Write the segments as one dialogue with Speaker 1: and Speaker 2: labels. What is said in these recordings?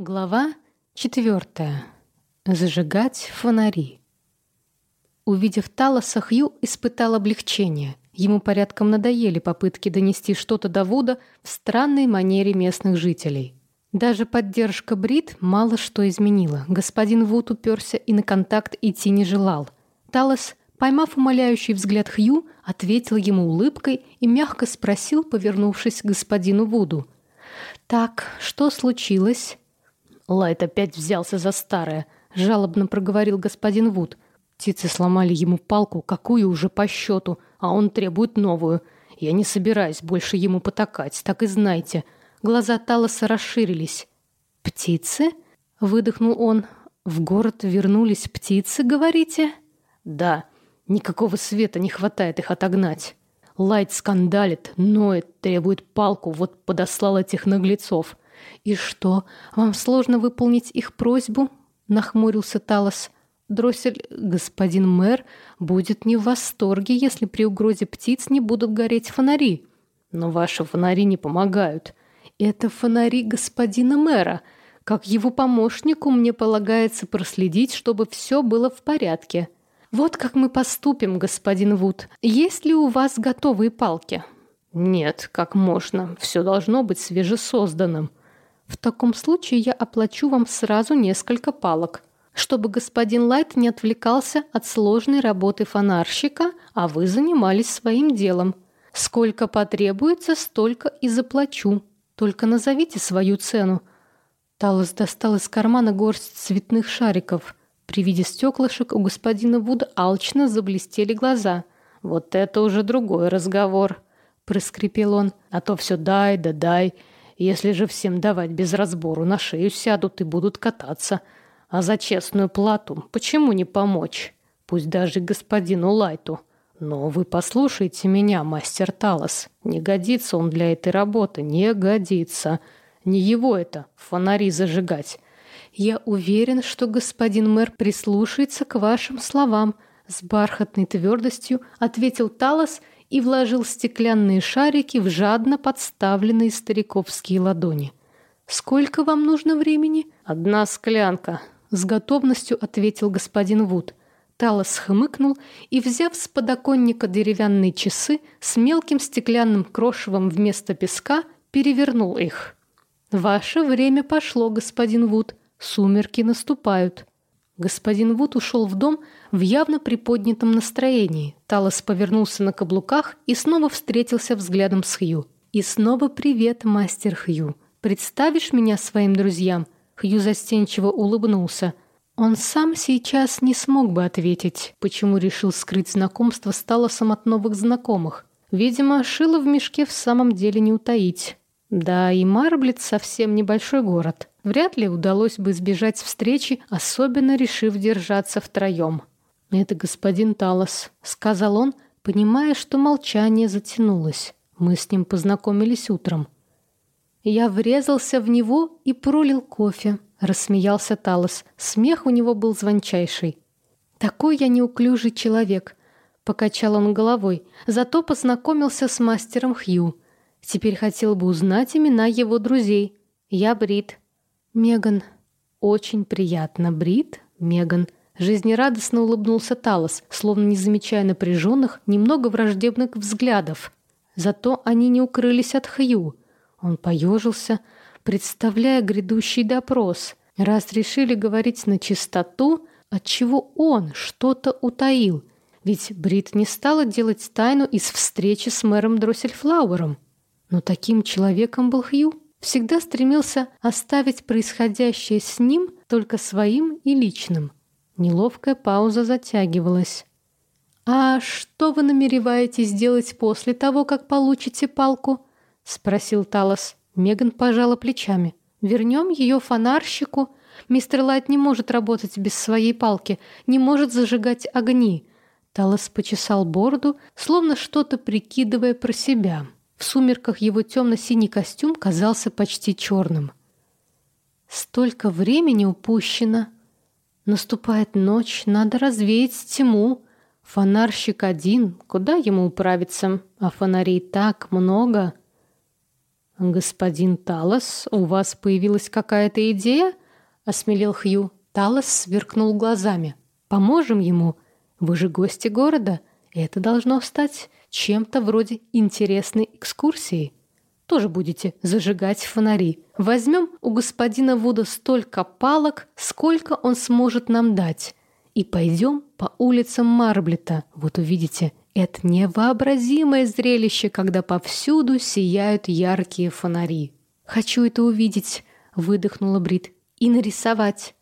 Speaker 1: Глава четвертая. Зажигать фонари. Увидев Талоса, Хью испытал облегчение. Ему порядком надоели попытки донести что-то до Вуда в странной манере местных жителей. Даже поддержка Брит мало что изменила. Господин Вуд уперся и на контакт идти не желал. Талос, поймав умоляющий взгляд Хью, ответил ему улыбкой и мягко спросил, повернувшись к господину Вуду. «Так, что случилось?»
Speaker 2: Лайт опять взялся за старое, жалобно проговорил господин Вуд. Птицы сломали ему палку, какую уже по счету, а он требует новую. Я не собираюсь больше ему потакать, так и знайте. Глаза Талоса расширились.
Speaker 1: «Птицы?» — выдохнул он. «В город вернулись птицы, говорите?»
Speaker 2: «Да, никакого света не хватает их отогнать. Лайт скандалит, ноет, требует палку, вот подослал этих наглецов.
Speaker 1: «И что, вам сложно выполнить их просьбу?» — нахмурился Талос. «Дроссель, господин мэр, будет не в восторге, если при угрозе птиц не будут гореть фонари».
Speaker 2: «Но ваши фонари не помогают».
Speaker 1: «Это фонари господина мэра. Как его помощнику мне полагается проследить, чтобы все было в порядке». «Вот как мы поступим, господин Вуд. Есть ли у вас готовые палки?»
Speaker 2: «Нет, как можно. Все должно быть свежесозданным».
Speaker 1: В таком случае я оплачу вам сразу несколько палок, чтобы господин Лайт не отвлекался от сложной работы фонарщика, а вы занимались своим делом. Сколько потребуется, столько и заплачу. Только назовите свою цену». Талос достал из кармана горсть цветных шариков. При виде стеклышек у господина Вуда алчно заблестели глаза.
Speaker 2: «Вот это уже другой разговор», — проскрипел он. «А то все дай да дай». Если же всем давать без разбору, на шею сядут и будут кататься. А за честную плату почему не помочь? Пусть даже господину Лайту. Но вы послушайте меня, мастер Талос. Не годится он для этой работы, не годится. Не его это, фонари зажигать.
Speaker 1: Я уверен, что господин мэр прислушается к вашим словам. С бархатной твердостью ответил Талос и вложил стеклянные шарики в жадно подставленные стариковские ладони. «Сколько вам нужно времени?»
Speaker 2: «Одна склянка», —
Speaker 1: с готовностью ответил господин Вуд. Талос хмыкнул и, взяв с подоконника деревянные часы с мелким стеклянным крошевом вместо песка, перевернул их. «Ваше время пошло, господин Вуд. Сумерки наступают». Господин Вуд ушел в дом в явно приподнятом настроении. Талос повернулся на каблуках и снова встретился взглядом с Хью. «И снова привет, мастер Хью. Представишь меня своим друзьям?» Хью застенчиво улыбнулся. Он сам сейчас не смог бы ответить, почему решил скрыть знакомство с Талосом от новых знакомых. Видимо, шило в мешке в самом деле не утаить. Да, и Марблет совсем небольшой город. Вряд ли удалось бы избежать встречи, особенно решив держаться втроем. «Это господин Талос», — сказал он, понимая, что молчание затянулось. Мы с ним познакомились утром. Я врезался в него и пролил кофе, рассмеялся Талос. Смех у него был звончайший. Такой я неуклюжий человек, покачал он головой. Зато познакомился с мастером Хью. Теперь хотел бы узнать имена его друзей. Я Брит. Меган. Очень приятно, Брит. Меган. Жизнерадостно улыбнулся Талос, словно не замечая напряженных, немного враждебных взглядов. Зато они не укрылись от Хью. Он поежился, представляя грядущий допрос. Раз решили говорить на чистоту, отчего он что-то утаил. Ведь Брит не стала делать тайну из встречи с мэром Дроссельфлауэром. Но таким человеком был Хью. Всегда стремился оставить происходящее с ним только своим и личным. Неловкая пауза затягивалась. «А что вы намереваетесь делать после того, как получите палку?» — спросил Талос. Меган пожала плечами. «Вернем ее фонарщику. Мистер Лайт не может работать без своей палки, не может зажигать огни». Талос почесал бороду, словно что-то прикидывая про себя. В сумерках его темно-синий костюм казался почти черным. Столько времени упущено. Наступает ночь, надо развеять тьму. Фонарщик один, куда ему управиться, а фонарей так много.
Speaker 2: «Господин Талос, у вас появилась какая-то идея?» — осмелел Хью. Талос сверкнул глазами. «Поможем ему. Вы же гости города. Это должно стать чем-то вроде интересной экскурсии. Тоже будете зажигать фонари. Возьмем у господина Вуда столько палок, сколько он сможет нам дать. И пойдем по улицам Марблета. Вот увидите, это невообразимое зрелище, когда повсюду сияют яркие фонари. «Хочу это увидеть», — выдохнула Брит, — «и нарисовать».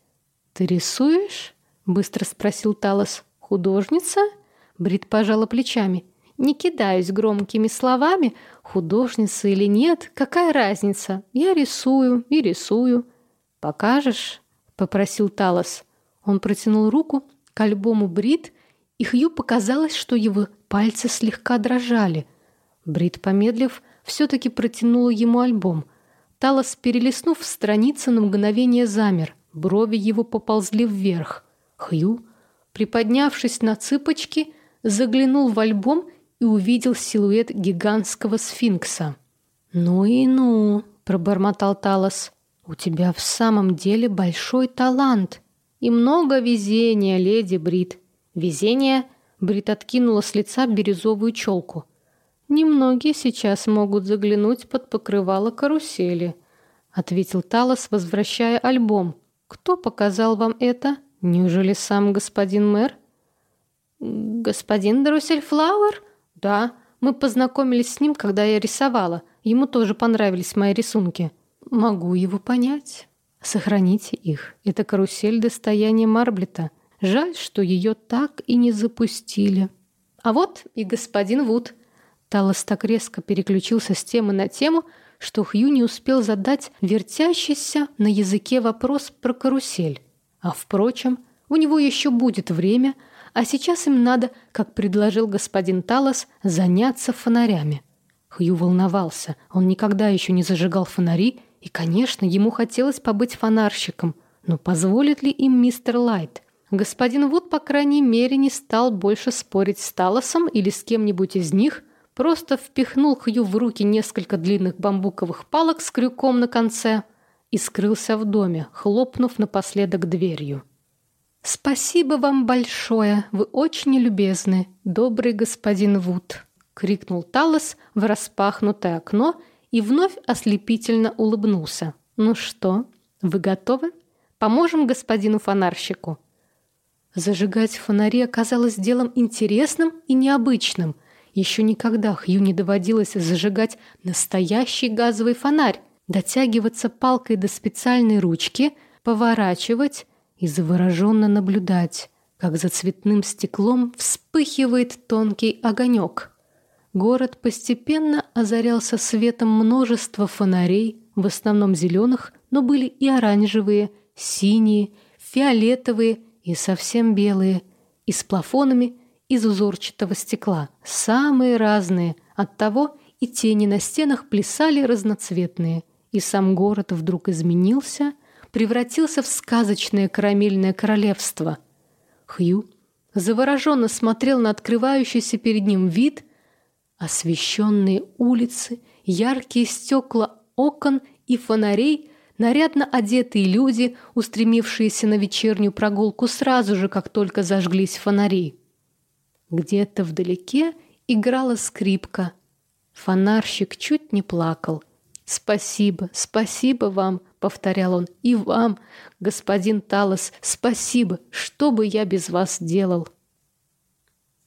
Speaker 2: «Ты рисуешь?» — быстро спросил Талос. «Художница?» Брит пожала плечами. «Не кидаюсь громкими словами. Художница или нет, какая разница? Я рисую и рисую». «Покажешь?» — попросил Талос. Он протянул руку к альбому Брит, и Хью показалось, что его пальцы слегка дрожали. Брит, помедлив, все-таки протянула ему альбом. Талос, перелистнув страницы, на мгновение замер. Брови его поползли вверх. Хью, приподнявшись на цыпочки, заглянул в альбом и увидел силуэт гигантского сфинкса. «Ну и ну!» — пробормотал Талос. «У тебя в самом деле большой талант и много везения, леди Брит. Везение?» — Брит откинула с лица бирюзовую челку. «Немногие сейчас могут заглянуть под покрывало карусели», — ответил Талос, возвращая альбом. «Кто показал вам это? Неужели сам господин мэр?» «Господин Флауэр? «Да, мы познакомились с ним, когда я рисовала. Ему тоже понравились мои рисунки». «Могу его понять. Сохраните их. Это карусель достояния Марблета. Жаль, что ее так и не запустили». «А вот и господин Вуд». Талос так резко переключился с темы на тему, что Хью не успел задать вертящийся на языке вопрос про карусель. А впрочем, у него еще будет время, а сейчас им надо, как предложил господин Талос, заняться фонарями. Хью волновался. Он никогда еще не зажигал фонари, и, конечно, ему хотелось побыть фонарщиком. Но позволит ли им мистер Лайт? Господин Вуд, по крайней мере, не стал больше спорить с Талосом или с кем-нибудь из них, просто впихнул Хью в руки несколько длинных бамбуковых палок с крюком на конце и скрылся в доме, хлопнув напоследок дверью. «Спасибо вам большое, вы очень любезны, добрый господин Вуд», — крикнул Талос в распахнутое окно и вновь ослепительно улыбнулся. «Ну что, вы готовы? Поможем господину фонарщику?» Зажигать фонари оказалось делом интересным и необычным — еще никогда Хью не доводилось зажигать настоящий газовый фонарь, дотягиваться палкой до специальной ручки, поворачивать и завороженно наблюдать, как за цветным стеклом вспыхивает тонкий огонек. Город постепенно озарялся светом множества фонарей, в основном зеленых, но были и оранжевые, синие, фиолетовые и совсем белые, и с плафонами – из узорчатого стекла, самые разные, оттого и тени на стенах плясали разноцветные, и сам город вдруг изменился, превратился в сказочное карамельное королевство. Хью завороженно смотрел на открывающийся перед ним вид, освещенные улицы, яркие стекла окон и фонарей, нарядно одетые люди, устремившиеся на вечернюю прогулку сразу же, как только зажглись фонари. Где-то вдалеке играла скрипка. Фонарщик чуть не плакал. «Спасибо, спасибо вам», — повторял он, — «и вам, господин Талос, спасибо, что бы я без вас делал».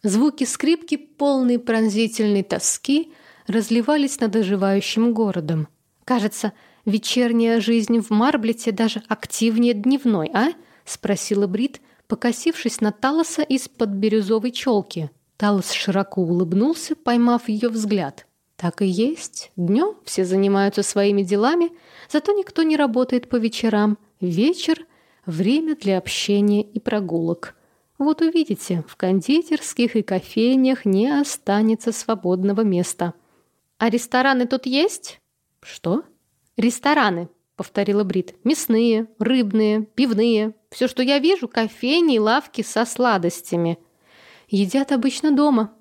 Speaker 2: Звуки скрипки, полные пронзительной тоски, разливались над оживающим городом. «Кажется, вечерняя жизнь в Марблете даже активнее дневной, а?» — спросила Брит, покосившись на Талоса из-под бирюзовой челки. Талос широко улыбнулся, поймав ее взгляд. Так и есть. Днем все занимаются своими делами, зато никто не работает по вечерам. Вечер — время для общения и прогулок. Вот увидите, в кондитерских и кофейнях не останется свободного места. А рестораны тут есть? Что? Рестораны повторила Брит. Мясные, рыбные, пивные. Все, что я вижу, кофейни и лавки со сладостями. Едят обычно дома,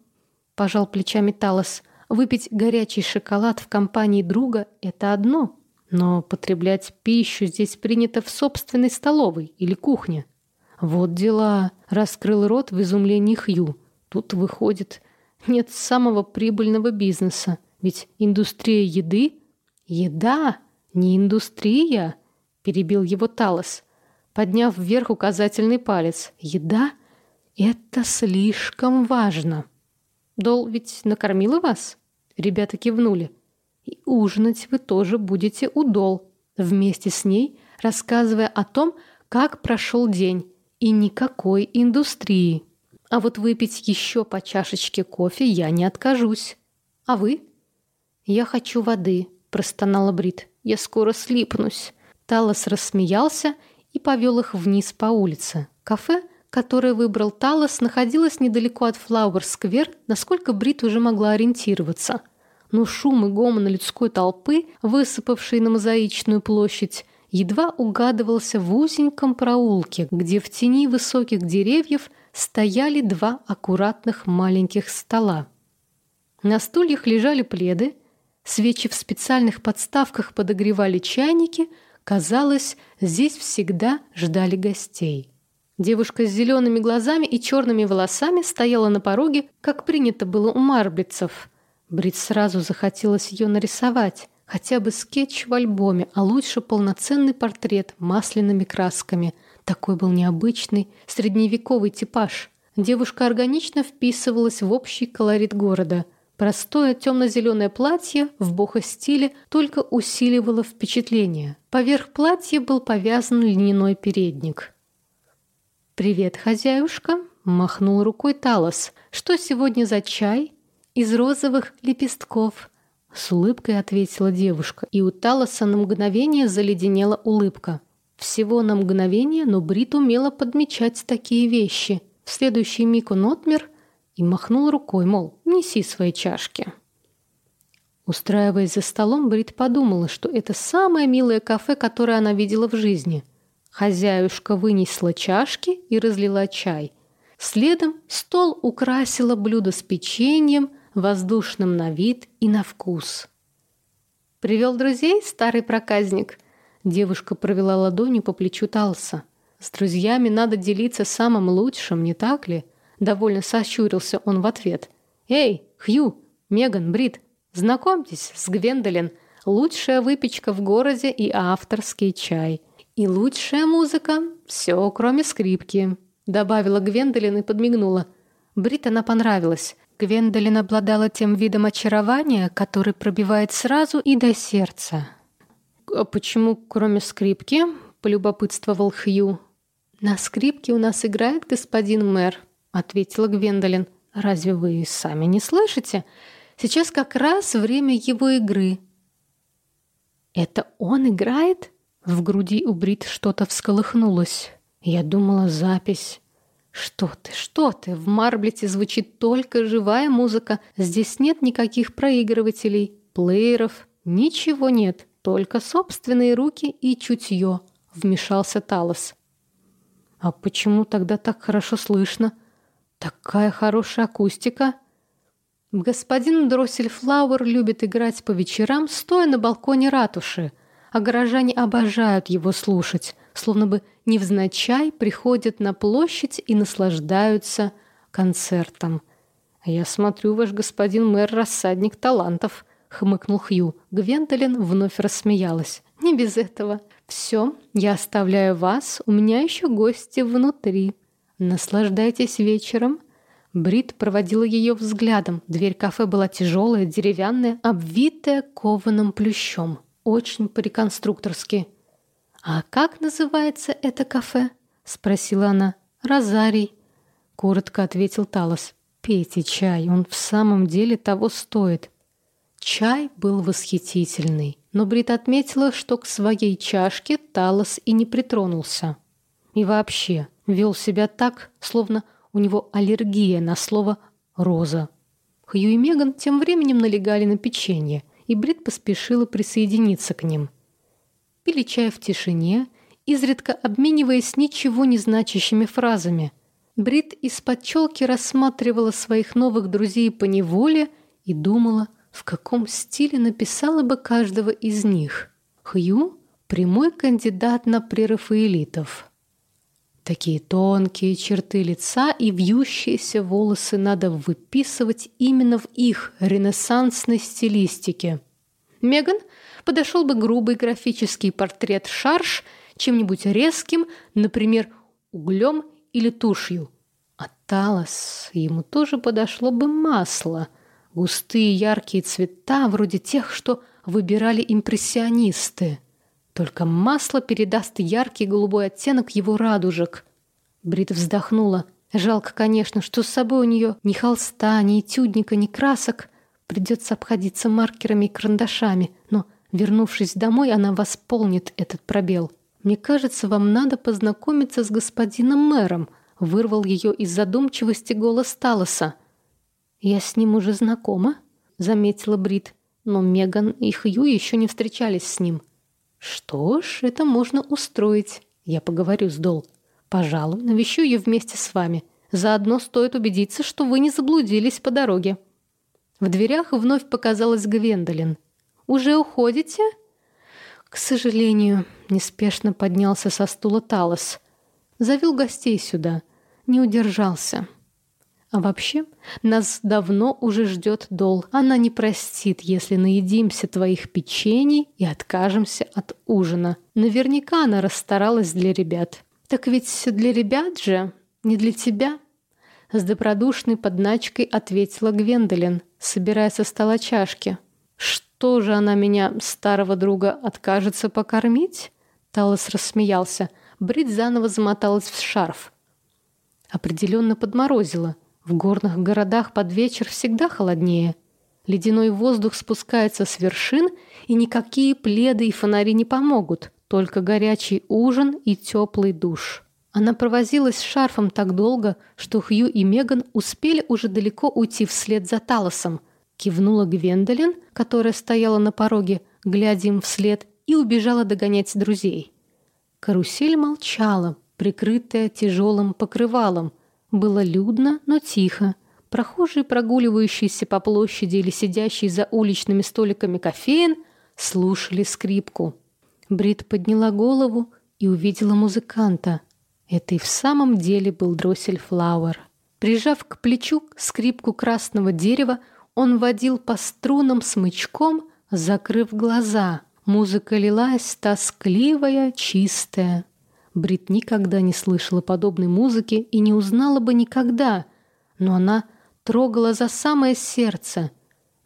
Speaker 2: пожал плечами Талос.
Speaker 1: Выпить горячий шоколад в компании друга – это одно, но потреблять пищу здесь принято в собственной столовой или кухне. Вот дела. Раскрыл рот в изумлении Хью. Тут выходит, нет самого прибыльного бизнеса. Ведь индустрия еды... Еда, не индустрия, перебил его Талос, подняв вверх указательный палец. Еда — это слишком важно. Дол ведь накормила вас? Ребята кивнули. И ужинать вы тоже будете у Дол, вместе с ней, рассказывая о том, как прошел день, и никакой индустрии. А вот выпить еще по чашечке кофе я не откажусь. А вы? Я хочу воды, простонала Брит. Я скоро слипнусь. Талос рассмеялся и повел их вниз по улице. Кафе которое выбрал Талос, находилось недалеко от Флауэр-сквер, насколько Брит уже могла ориентироваться. Но шум и гомон людской толпы, высыпавшей на мозаичную площадь, едва угадывался в узеньком проулке, где в тени высоких деревьев стояли два аккуратных маленьких стола. На стульях лежали пледы, свечи в специальных подставках подогревали чайники, казалось, здесь всегда ждали гостей. Девушка с зелеными глазами и черными волосами стояла на пороге, как принято было у марблицев. Брит сразу захотелось ее нарисовать. Хотя бы скетч в альбоме, а лучше полноценный портрет масляными красками. Такой был необычный, средневековый типаж. Девушка органично вписывалась в общий колорит города. Простое темно-зеленое платье в бохо-стиле только усиливало впечатление. Поверх платья был повязан льняной передник. «Привет, хозяюшка!» — махнул рукой Талос. «Что сегодня за чай?» «Из розовых лепестков». С улыбкой ответила девушка, и у Талоса на мгновение заледенела улыбка. Всего на мгновение, но Брит умела подмечать такие вещи. В следующий миг он отмер и махнул рукой, мол, неси свои чашки. Устраиваясь за столом, Брит подумала, что это самое милое кафе, которое она видела в жизни — Хозяюшка вынесла чашки и разлила чай. Следом стол украсила блюдо с печеньем, воздушным на вид и на вкус. «Привел друзей, старый проказник?» Девушка провела ладонью по плечу Талса. «С друзьями надо делиться самым лучшим, не так ли?» Довольно сощурился он в ответ. «Эй, Хью, Меган, Брит, знакомьтесь с Гвендолин. Лучшая выпечка в городе и авторский чай». «И лучшая музыка — все, кроме скрипки», — добавила Гвендолин и подмигнула. Брит она понравилась. Гвендолин обладала тем видом очарования, который пробивает сразу и до сердца. «А почему, кроме скрипки?» — полюбопытствовал Хью. «На скрипке у нас играет господин мэр», — ответила Гвендолин. «Разве вы сами не слышите? Сейчас как раз время его игры». «Это он играет?» В груди у Брит что-то всколыхнулось. Я думала, запись. Что ты, что ты? В Марблете звучит только живая музыка. Здесь нет никаких проигрывателей, плееров, ничего нет. Только собственные руки и чутье. Вмешался Талос. А почему тогда так хорошо слышно? Такая хорошая акустика. Господин Дроссельфлауэр любит играть по вечерам, стоя на балконе ратуши а горожане обожают его слушать, словно бы невзначай приходят на площадь и наслаждаются концертом. «А я смотрю, ваш господин мэр — рассадник талантов», — хмыкнул Хью. Гвендолин вновь рассмеялась. «Не без этого. Все, я оставляю вас, у меня еще гости внутри. Наслаждайтесь вечером». Брит проводила ее взглядом. Дверь кафе была тяжелая, деревянная, обвитая кованым плющом очень по-реконструкторски. «А как называется это кафе?» — спросила она. «Розарий», — коротко ответил Талос. «Пейте чай, он в самом деле того стоит». Чай был восхитительный, но Брит отметила, что к своей чашке Талос и не притронулся. И вообще вел себя так, словно у него аллергия на слово «роза». Хью и Меган тем временем налегали на печенье и Брит поспешила присоединиться к ним. Пили чай в тишине, изредка обмениваясь ничего не значащими фразами. Брит из-под челки рассматривала своих новых друзей по неволе и думала, в каком стиле написала бы каждого из них. Хью – прямой кандидат на прерафаэлитов. Такие тонкие черты лица и вьющиеся волосы надо выписывать именно в их ренессансной стилистике. Меган подошел бы грубый графический портрет Шарш чем-нибудь резким, например, углем или тушью. А Талос ему тоже подошло бы масло, густые яркие цвета, вроде тех, что выбирали импрессионисты. Только масло передаст яркий голубой оттенок его радужек. Брит вздохнула. Жалко, конечно, что с собой у нее ни холста, ни этюдника, ни красок. Придется обходиться маркерами и карандашами, но, вернувшись домой, она восполнит этот пробел. «Мне кажется, вам надо познакомиться с господином мэром», вырвал ее из задумчивости голос Талоса. «Я с ним уже знакома», — заметила Брит, но Меган и Хью еще не встречались с ним. «Что ж, это можно устроить. Я поговорю с Дол. Пожалуй, навещу ее вместе с вами. Заодно стоит убедиться, что вы не заблудились по дороге». В дверях вновь показалась Гвендолин. «Уже уходите?» «К сожалению», — неспешно поднялся со стула Талос. «Завел гостей сюда. Не удержался». А вообще, нас давно уже ждет Дол. Она не простит, если наедимся твоих печений и откажемся от ужина. Наверняка она расстаралась для ребят. Так ведь для ребят же, не для тебя. С добродушной подначкой ответила Гвендолин, собирая со стола чашки. Что же она меня, старого друга, откажется покормить? Талос рассмеялся. Брит заново замоталась в шарф. Определенно подморозила. В горных городах под вечер всегда холоднее. Ледяной воздух спускается с вершин, и никакие пледы и фонари не помогут, только горячий ужин и теплый душ. Она провозилась с шарфом так долго, что Хью и Меган успели уже далеко уйти вслед за Талосом. Кивнула Гвендолин, которая стояла на пороге, глядя им вслед, и убежала догонять друзей. Карусель молчала, прикрытая тяжелым покрывалом, было людно, но тихо. Прохожие, прогуливающиеся по площади или сидящие за уличными столиками кофеин, слушали скрипку. Брит подняла голову и увидела музыканта. Это и в самом деле был дроссель Флауэр. Прижав к плечу скрипку красного дерева, он водил по струнам смычком, закрыв глаза. Музыка лилась тоскливая, чистая. Брит никогда не слышала подобной музыки и не узнала бы никогда, но она трогала за самое сердце.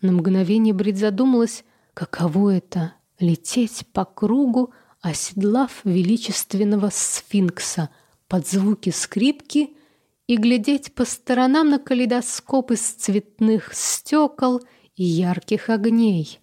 Speaker 1: На мгновение Брит задумалась, каково это — лететь по кругу, оседлав величественного сфинкса под звуки скрипки и глядеть по сторонам на калейдоскоп из цветных стекол и ярких огней.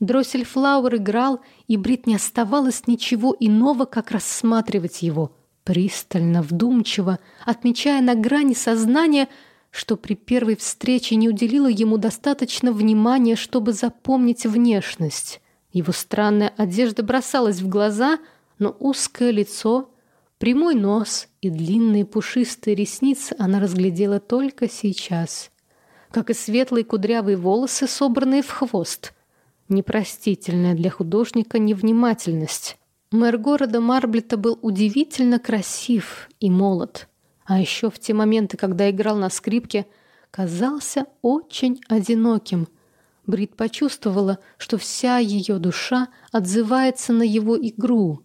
Speaker 1: Дроссельфлауэр играл, и Брит не оставалось ничего иного, как рассматривать его, пристально, вдумчиво, отмечая на грани сознания, что при первой встрече не уделила ему достаточно внимания, чтобы запомнить внешность. Его странная одежда бросалась в глаза, но узкое лицо, прямой нос и длинные пушистые ресницы она разглядела только сейчас, как и светлые кудрявые волосы, собранные в хвост — Непростительная для художника невнимательность. Мэр города Марблета был удивительно красив и молод. А еще в те моменты, когда играл на скрипке, казался очень одиноким. Брит почувствовала, что вся ее душа отзывается на его игру.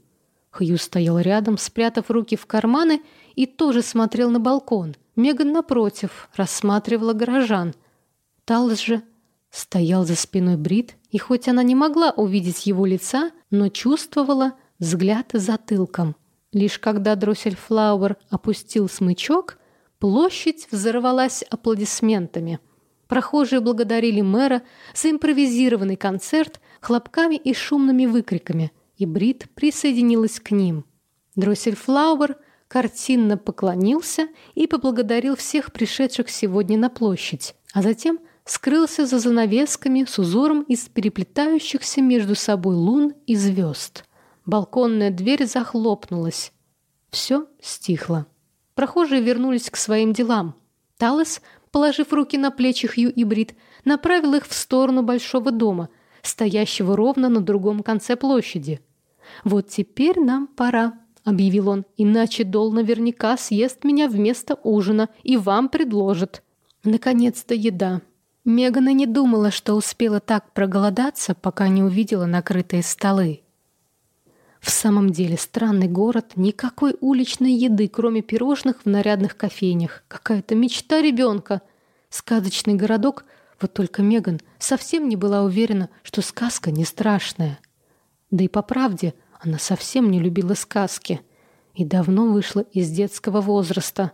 Speaker 1: Хью стоял рядом, спрятав руки в карманы, и тоже смотрел на балкон. Меган, напротив, рассматривала горожан. Талс же стоял за спиной Брит, и хоть она не могла увидеть его лица, но чувствовала взгляд затылком. Лишь когда Дроссельфлауэр опустил смычок, площадь взорвалась аплодисментами. Прохожие благодарили мэра за импровизированный концерт хлопками и шумными выкриками, и Брит присоединилась к ним. Дроссельфлауэр картинно поклонился и поблагодарил всех пришедших сегодня на площадь, а затем – скрылся за занавесками с узором из переплетающихся между собой лун и звезд. Балконная дверь захлопнулась. Все стихло. Прохожие вернулись к своим делам. Талос, положив руки на плечи Хью и Брит, направил их в сторону большого дома, стоящего ровно на другом конце площади. «Вот теперь нам пора», — объявил он, «иначе Дол наверняка съест меня вместо ужина и вам предложит». Наконец-то еда. Мегана не думала, что успела так проголодаться, пока не увидела накрытые столы. В самом деле странный город, никакой уличной еды, кроме пирожных в нарядных кофейнях. Какая-то мечта ребенка. Сказочный городок, вот только Меган совсем не была уверена, что сказка не страшная. Да и по правде, она совсем не любила сказки и давно вышла из детского возраста.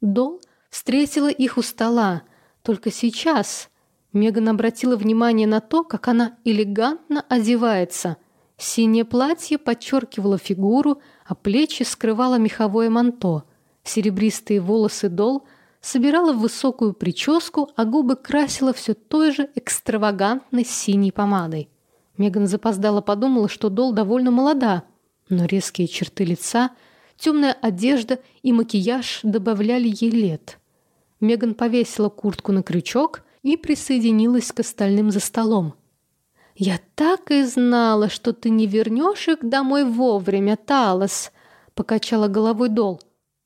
Speaker 1: Дол встретила их у стола, только сейчас Меган обратила внимание на то, как она элегантно одевается. Синее платье подчеркивало фигуру, а плечи скрывало меховое манто. Серебристые волосы Дол собирала в высокую прическу, а губы красила все той же экстравагантной синей помадой. Меган запоздала подумала, что Дол довольно молода, но резкие черты лица, темная одежда и макияж добавляли ей лет. Меган повесила куртку на крючок и присоединилась к остальным за столом. «Я так и знала, что ты не вернешь их домой вовремя, Талос!» — покачала головой Дол.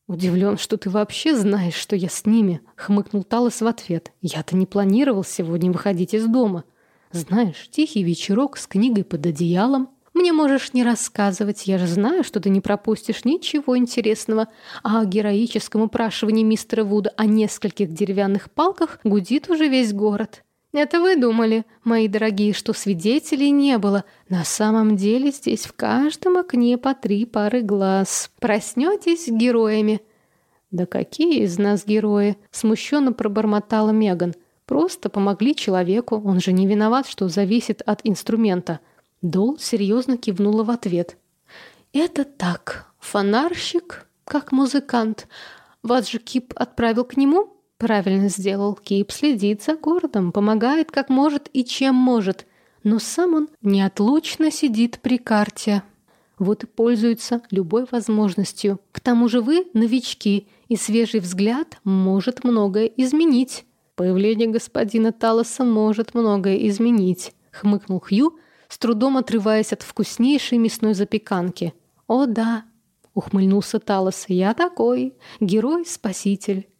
Speaker 1: «Удивлен, что ты вообще знаешь, что я с ними», — хмыкнул Талос в ответ. «Я-то не планировал сегодня выходить из дома. Знаешь, тихий вечерок с книгой под одеялом, мне можешь не рассказывать, я же знаю, что ты не пропустишь ничего интересного. А о героическом упрашивании мистера Вуда о нескольких деревянных палках гудит уже весь город. Это вы думали, мои дорогие, что свидетелей не было. На самом деле здесь в каждом окне по три пары глаз. Проснетесь героями. Да какие из нас герои? Смущенно пробормотала Меган. Просто помогли человеку, он же не виноват, что зависит от инструмента. Дол серьезно кивнула в ответ. «Это так. Фонарщик, как музыкант. Вас же Кип отправил к нему?» «Правильно сделал. Кип следит за городом, помогает как может и чем может. Но сам он неотлучно сидит при карте. Вот и пользуется любой возможностью. К тому же вы новички, и свежий взгляд может многое изменить». «Появление господина Талоса может многое изменить», — хмыкнул Хью, с трудом отрываясь от вкуснейшей мясной запеканки. «О да», — ухмыльнулся Талос, — «я такой, герой-спаситель».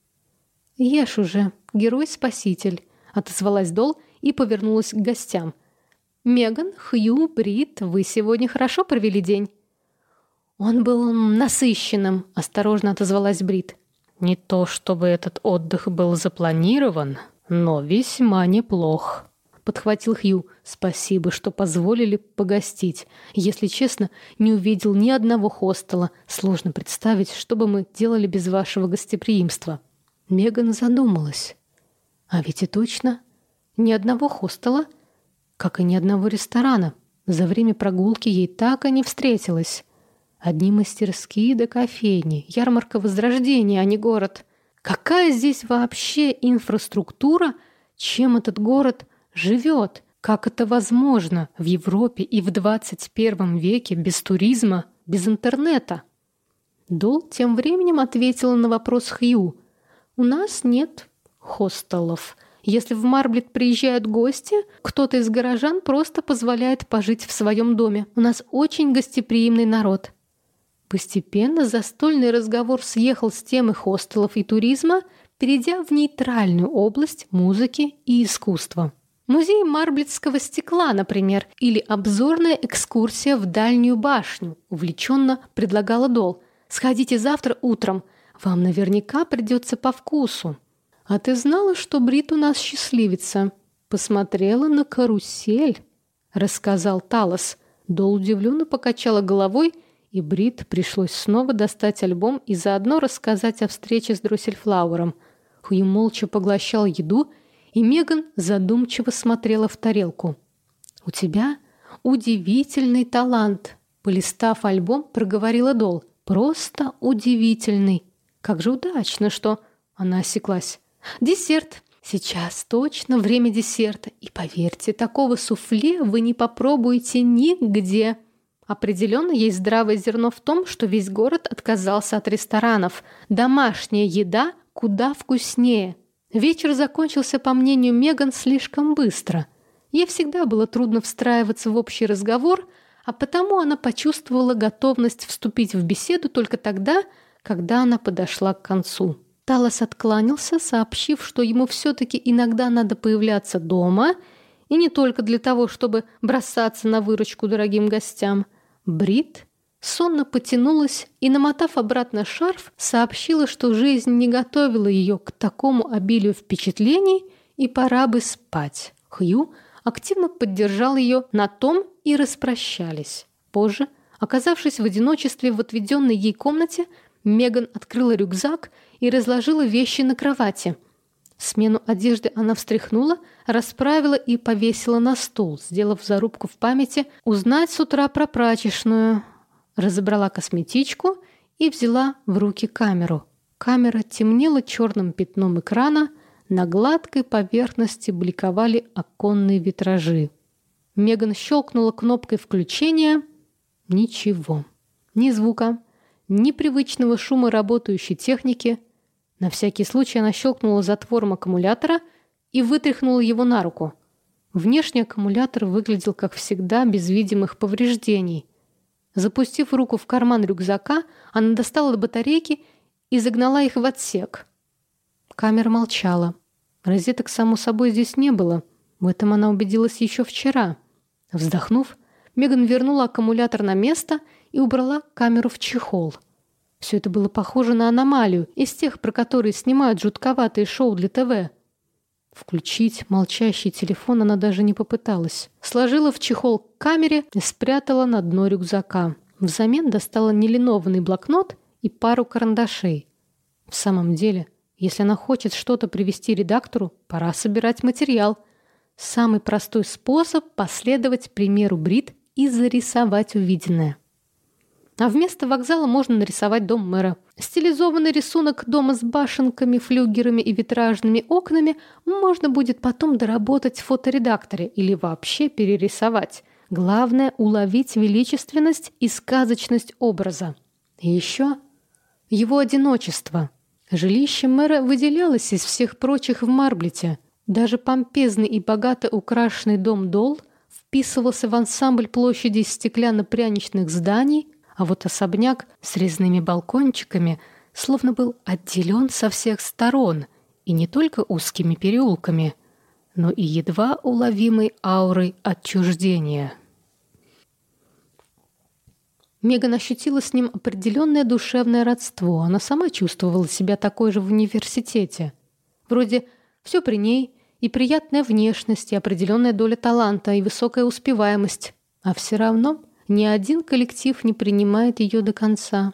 Speaker 1: «Ешь уже, герой-спаситель», — отозвалась Дол и повернулась к гостям. «Меган, Хью, Брит, вы сегодня хорошо провели день?» «Он был насыщенным», — осторожно отозвалась Брит. «Не то чтобы этот отдых был запланирован, но весьма неплох», — подхватил Хью. «Спасибо, что позволили погостить. Если честно, не увидел ни одного хостела. Сложно представить, что бы мы делали без вашего гостеприимства». Меган задумалась. «А ведь и точно. Ни одного хостела, как и ни одного ресторана. За время прогулки ей так и не встретилось. Одни мастерские до кофейни, ярмарка Возрождения, а не город. Какая здесь вообще инфраструктура? Чем этот город живет. Как это возможно в Европе и в 21 веке без туризма, без интернета? Дол тем временем ответила на вопрос Хью. «У нас нет хостелов. Если в Марблет приезжают гости, кто-то из горожан просто позволяет пожить в своем доме. У нас очень гостеприимный народ». Постепенно застольный разговор съехал с темы хостелов и туризма, перейдя в нейтральную область музыки и искусства. Музей марблетского стекла, например, или обзорная экскурсия в дальнюю башню, увлеченно предлагала Дол. «Сходите завтра утром, вам наверняка придется по вкусу». «А ты знала, что Брит у нас счастливица?» «Посмотрела на карусель», — рассказал Талос. Дол удивленно покачала головой, и Брит пришлось снова достать альбом и заодно рассказать о встрече с Дроссельфлауэром. Хью молча поглощал еду и Меган задумчиво смотрела в тарелку. «У тебя удивительный талант», — полистав альбом, проговорила Дол. «Просто удивительный. Как же удачно, что...» Она осеклась. «Десерт. Сейчас точно время десерта. И поверьте, такого суфле вы не попробуете нигде». Определенно есть здравое зерно в том, что весь город отказался от ресторанов. Домашняя еда куда вкуснее. Вечер закончился, по мнению Меган, слишком быстро. Ей всегда было трудно встраиваться в общий разговор, а потому она почувствовала готовность вступить в беседу только тогда, когда она подошла к концу. Талос откланялся, сообщив, что ему все-таки иногда надо появляться дома, и не только для того, чтобы бросаться на выручку дорогим гостям. Брит сонно потянулась и, намотав обратно шарф, сообщила, что жизнь не готовила ее к такому обилию впечатлений, и пора бы спать. Хью активно поддержал ее на том и распрощались. Позже, оказавшись в одиночестве в отведенной ей комнате, Меган открыла рюкзак и разложила вещи на кровати. Смену одежды она встряхнула, расправила и повесила на стол, сделав зарубку в памяти узнать с утра про прачечную. Разобрала косметичку и взяла в руки камеру. Камера темнела черным пятном экрана, на гладкой поверхности бликовали оконные витражи. Меган щелкнула кнопкой включения. Ничего. Ни звука, ни привычного шума работающей техники. На всякий случай она щелкнула затвором аккумулятора и вытряхнула его на руку. Внешний аккумулятор выглядел, как всегда, без видимых повреждений. Запустив руку в карман рюкзака, она достала батарейки и загнала их в отсек. Камера молчала. Розеток, само собой, здесь не было. В этом она убедилась еще вчера. Вздохнув, Меган вернула аккумулятор на место и убрала камеру в чехол. Все это было похоже на аномалию, из тех, про которые снимают жутковатые шоу для ТВ. Включить молчащий телефон она даже не попыталась. Сложила в чехол к камере и спрятала на дно рюкзака. Взамен достала нелинованный блокнот и пару карандашей. В самом деле, если она хочет что-то привести редактору, пора собирать материал. Самый простой способ – последовать примеру Брит и зарисовать увиденное. А вместо вокзала можно нарисовать дом мэра. Стилизованный рисунок дома с башенками, флюгерами и витражными окнами можно будет потом доработать в фоторедакторе или вообще перерисовать. Главное – уловить величественность и сказочность образа. И еще его одиночество. Жилище мэра выделялось из всех прочих в Марблете. Даже помпезный и богато украшенный дом Дол вписывался в ансамбль площади стеклянно-пряничных зданий, а вот особняк с резными балкончиками словно был отделен со всех сторон, и не только узкими переулками, но и едва уловимой аурой отчуждения. Меган ощутила с ним определенное душевное родство. Она сама чувствовала себя такой же в университете. Вроде все при ней, и приятная внешность, и определенная доля таланта, и высокая успеваемость. А все равно ни один коллектив не принимает ее до конца.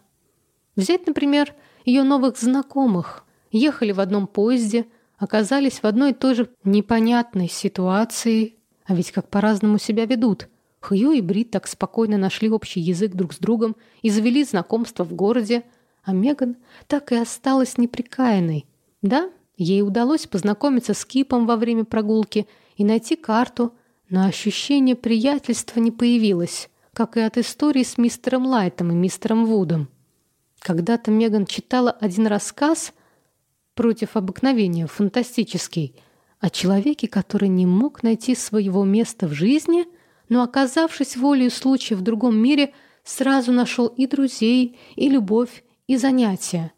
Speaker 1: Взять, например, ее новых знакомых. Ехали в одном поезде, оказались в одной и той же непонятной ситуации, а ведь как по-разному себя ведут. Хью и Брит так спокойно нашли общий язык друг с другом и завели знакомство в городе, а Меган так и осталась неприкаянной. Да, ей удалось познакомиться с Кипом во время прогулки и найти карту, но ощущение приятельства не появилось как и от истории с мистером Лайтом и мистером Вудом. Когда-то Меган читала один рассказ против обыкновения, фантастический, о человеке, который не мог найти своего места в жизни, но, оказавшись волею случая в другом мире, сразу нашел и друзей, и любовь, и занятия.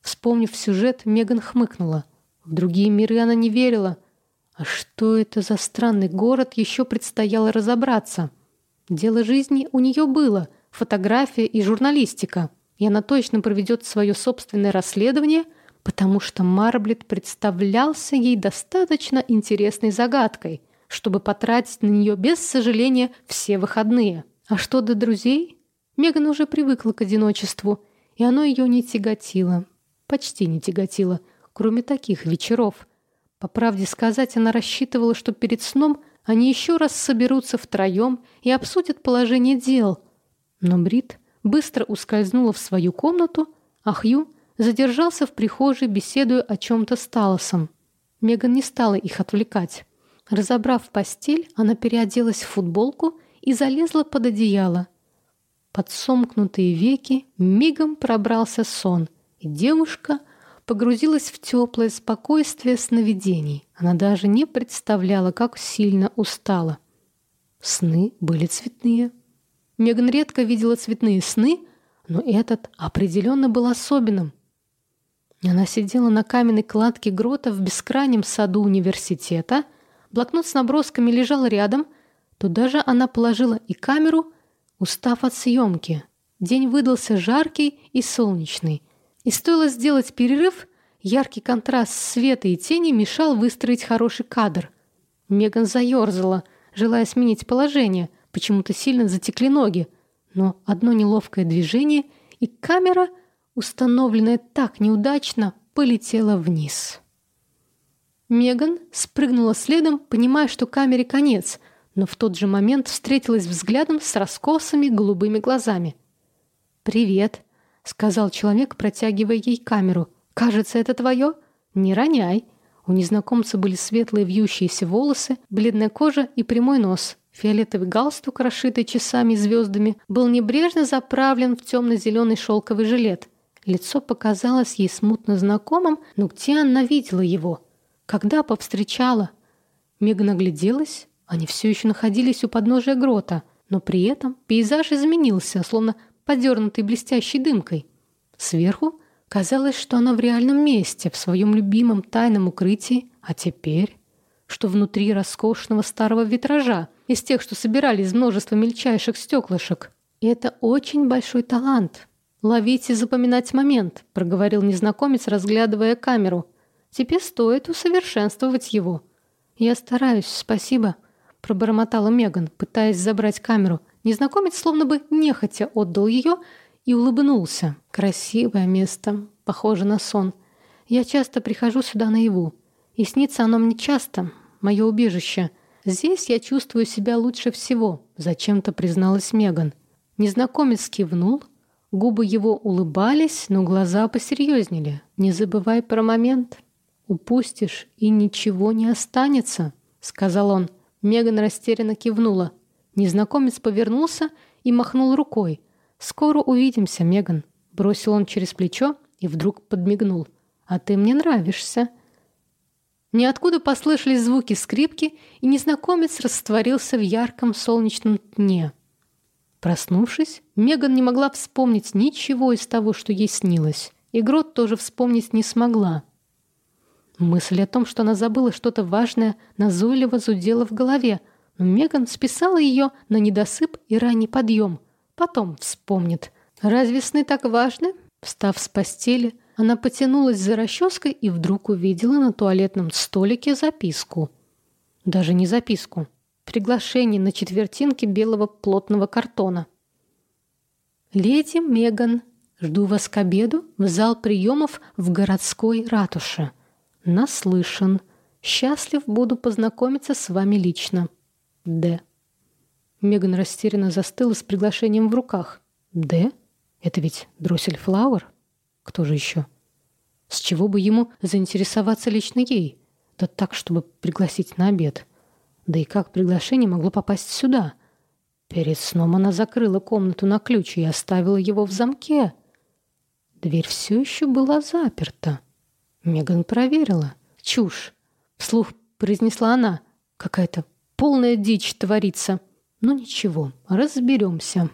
Speaker 1: Вспомнив сюжет, Меган хмыкнула. В другие миры она не верила. А что это за странный город, еще предстояло разобраться. Дело жизни у нее было – фотография и журналистика. И она точно проведет свое собственное расследование, потому что Марблет представлялся ей достаточно интересной загадкой, чтобы потратить на нее без сожаления все выходные. А что до друзей? Меган уже привыкла к одиночеству, и оно ее не тяготило. Почти не тяготило, кроме таких вечеров. По правде сказать, она рассчитывала, что перед сном – они еще раз соберутся втроем и обсудят положение дел. Но Брит быстро ускользнула в свою комнату, а Хью задержался в прихожей, беседуя о чем-то с Талосом. Меган не стала их отвлекать. Разобрав постель, она переоделась в футболку и залезла под одеяло. Под сомкнутые веки мигом пробрался сон, и девушка погрузилась в теплое спокойствие сновидений. Она даже не представляла, как сильно устала. Сны были цветные. Меган редко видела цветные сны, но этот определенно был особенным. Она сидела на каменной кладке грота в бескрайнем саду университета, блокнот с набросками лежал рядом, туда же она положила и камеру, устав от съемки. День выдался жаркий и солнечный. И стоило сделать перерыв, яркий контраст света и тени мешал выстроить хороший кадр. Меган заерзала, желая сменить положение, почему-то сильно затекли ноги, но одно неловкое движение, и камера — установленная так неудачно, полетела вниз. Меган спрыгнула следом, понимая, что камере конец, но в тот же момент встретилась взглядом с раскосыми голубыми глазами. «Привет», — сказал человек, протягивая ей камеру. «Кажется, это твое? Не роняй». У незнакомца были светлые вьющиеся волосы, бледная кожа и прямой нос. Фиолетовый галстук, расшитый часами и звездами, был небрежно заправлен в темно-зеленый шелковый жилет — Лицо показалось ей смутно знакомым, но где она видела его? Когда повстречала? Меган огляделась. Они все еще находились у подножия грота, но при этом пейзаж изменился, словно подернутый блестящей дымкой. Сверху казалось, что она в реальном месте, в своем любимом тайном укрытии, а теперь, что внутри роскошного старого витража, из тех, что собирали из множества мельчайших стеклышек. И это очень большой талант, «Ловить и запоминать момент», — проговорил незнакомец, разглядывая камеру. «Тебе стоит усовершенствовать его». «Я стараюсь, спасибо», — пробормотала Меган, пытаясь забрать камеру. Незнакомец словно бы нехотя отдал ее и улыбнулся. «Красивое место, похоже на сон. Я часто прихожу сюда наяву. И снится оно мне часто, мое убежище. Здесь я чувствую себя лучше всего», — зачем-то призналась Меган. Незнакомец кивнул — Губы его улыбались, но глаза посерьезнели. «Не забывай про момент. Упустишь, и ничего не останется», — сказал он. Меган растерянно кивнула. Незнакомец повернулся и махнул рукой. «Скоро увидимся, Меган», — бросил он через плечо и вдруг подмигнул. «А ты мне нравишься». Ниоткуда послышались звуки скрипки, и незнакомец растворился в ярком солнечном дне. Проснувшись, Меган не могла вспомнить ничего из того, что ей снилось. И Грот тоже вспомнить не смогла. Мысль о том, что она забыла что-то важное, назойливо зудела в голове, Меган списала ее на недосып и ранний подъем. Потом вспомнит. «Разве сны так важны?» Встав с постели, она потянулась за расческой и вдруг увидела на туалетном столике записку. Даже не записку, Приглашение на четвертинке белого плотного картона. «Леди Меган, жду вас к обеду в зал приемов в городской ратуше. Наслышан. Счастлив буду познакомиться с вами лично. Д». Меган растерянно застыла с приглашением в руках. «Д? Это ведь Дроссель Флауэр? Кто же еще? С чего бы ему заинтересоваться лично ей? Да так, чтобы пригласить на обед». Да и как приглашение могло попасть сюда? Перед сном она закрыла комнату на ключ и оставила его в замке. Дверь все еще была заперта. Меган проверила. «Чушь!» — вслух произнесла она. «Какая-то полная дичь творится. Ну ничего, разберемся».